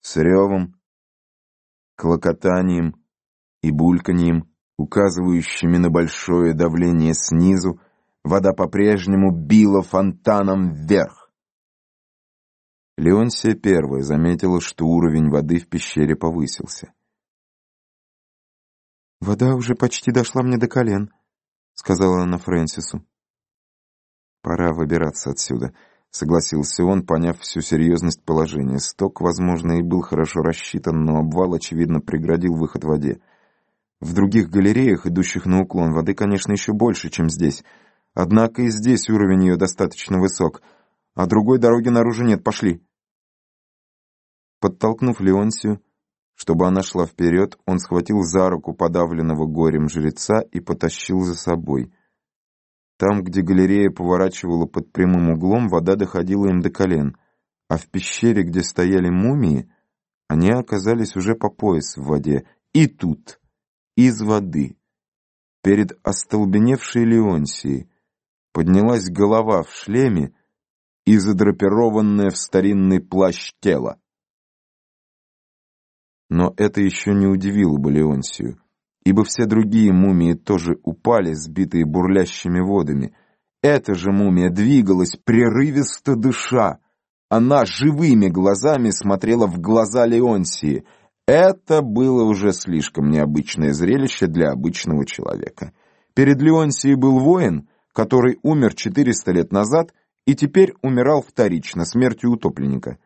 С ревом, клокотанием и бульканьем, указывающими на большое давление снизу, вода по-прежнему била фонтаном вверх. Леонсия первая заметила, что уровень воды в пещере повысился. «Вода уже почти дошла мне до колен», — сказала она Фрэнсису. «Пора выбираться отсюда», — согласился он, поняв всю серьезность положения. Сток, возможно, и был хорошо рассчитан, но обвал, очевидно, преградил выход в воде. В других галереях, идущих на уклон, воды, конечно, еще больше, чем здесь. Однако и здесь уровень ее достаточно высок, а другой дороги наружу нет, пошли. Подтолкнув Леонсию, чтобы она шла вперед, он схватил за руку подавленного горем жреца и потащил за собой. Там, где галерея поворачивала под прямым углом, вода доходила им до колен, а в пещере, где стояли мумии, они оказались уже по пояс в воде. И тут, из воды, перед остолбеневшей Леонсией, поднялась голова в шлеме и задрапированное в старинный плащ тело. Но это еще не удивило бы Леонсию, ибо все другие мумии тоже упали, сбитые бурлящими водами. Эта же мумия двигалась, прерывисто дыша. Она живыми глазами смотрела в глаза Леонсии. Это было уже слишком необычное зрелище для обычного человека. Перед Леонсией был воин, который умер 400 лет назад и теперь умирал вторично, смертью утопленника.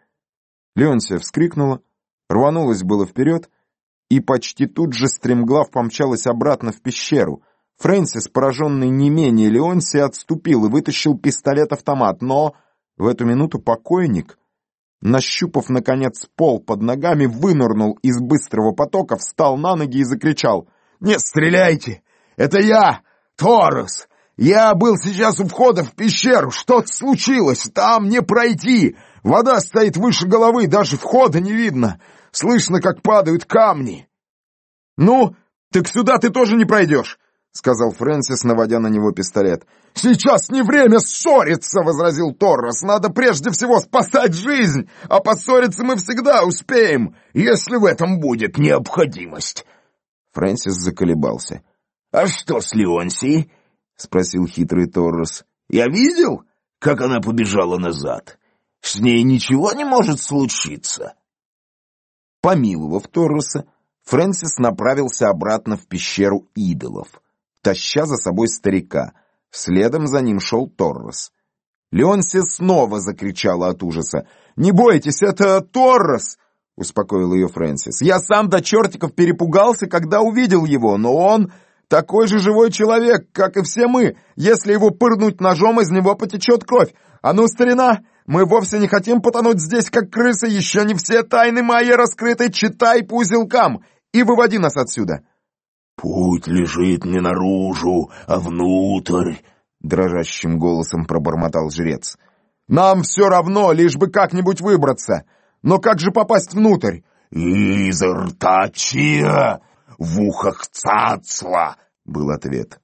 Леонсия вскрикнула, рванулась было вперед, и почти тут же стремглав помчалась обратно в пещеру. Фрэнсис, пораженный не менее Леонси, отступил и вытащил пистолет-автомат, но в эту минуту покойник, нащупав, наконец, пол под ногами, вынырнул из быстрого потока, встал на ноги и закричал «Не стреляйте! Это я, Торос! Я был сейчас у входа в пещеру. Что-то случилось. Там не пройти. Вода стоит выше головы, даже входа не видно. Слышно, как падают камни. «Ну, так сюда ты тоже не пройдешь», — сказал Фрэнсис, наводя на него пистолет. «Сейчас не время ссориться», — возразил Торрес. «Надо прежде всего спасать жизнь, а поссориться мы всегда успеем, если в этом будет необходимость». Фрэнсис заколебался. «А что с Леонсией?» — спросил хитрый Торрес. «Я видел, как она побежала назад. С ней ничего не может случиться». Помиловав Торреса, Фрэнсис направился обратно в пещеру идолов, таща за собой старика. Следом за ним шел Торрес. Леонси снова закричала от ужаса. «Не бойтесь, это Торрес!» — успокоил ее Фрэнсис. «Я сам до чертиков перепугался, когда увидел его, но он такой же живой человек, как и все мы. Если его пырнуть ножом, из него потечет кровь. А ну, старина, мы вовсе не хотим потонуть здесь, как крысы. Еще не все тайны мои раскрыты. Читай по узелкам и выводи нас отсюда». «Путь лежит не наружу, а внутрь», — дрожащим голосом пробормотал жрец. «Нам все равно, лишь бы как-нибудь выбраться. Но как же попасть внутрь?» «Из рта чья, в ухах цацла», — был ответ.